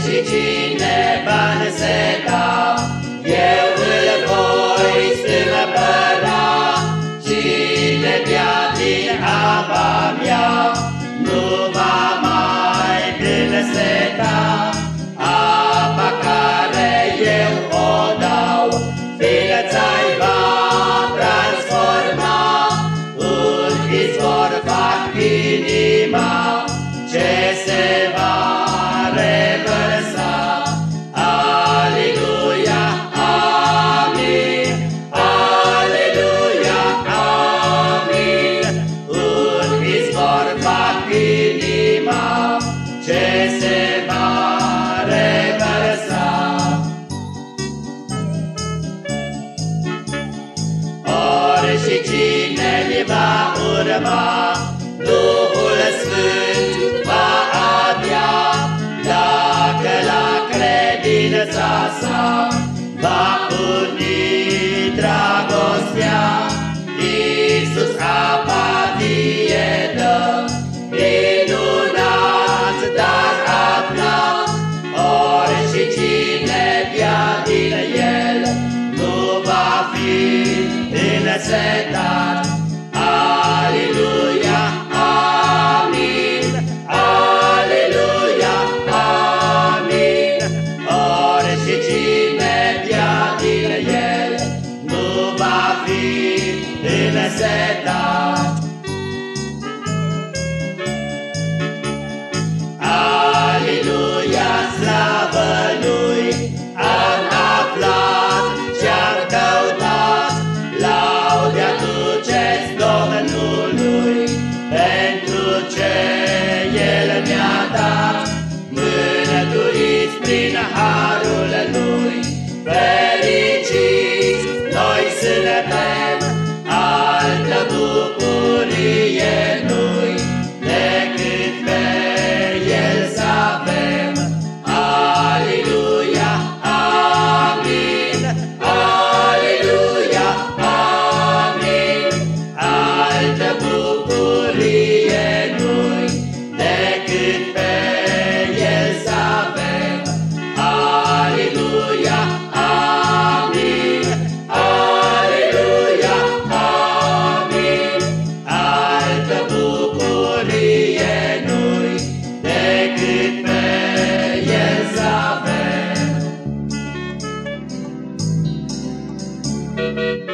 și cine va înseta, eu îl voi stâmpăra. Cine bea din apa mea, nu va mai înseta. Apa care eu o dau, ființa-i ce se va revărsa. Ori și cine mi va urma, Duhul Sfânt va avea, Dacă la credința sa va uni dragostea. Însetat. Aleluia, amin, aleluia, amin. Ori și cine bea din el, nu va fi însetat. Música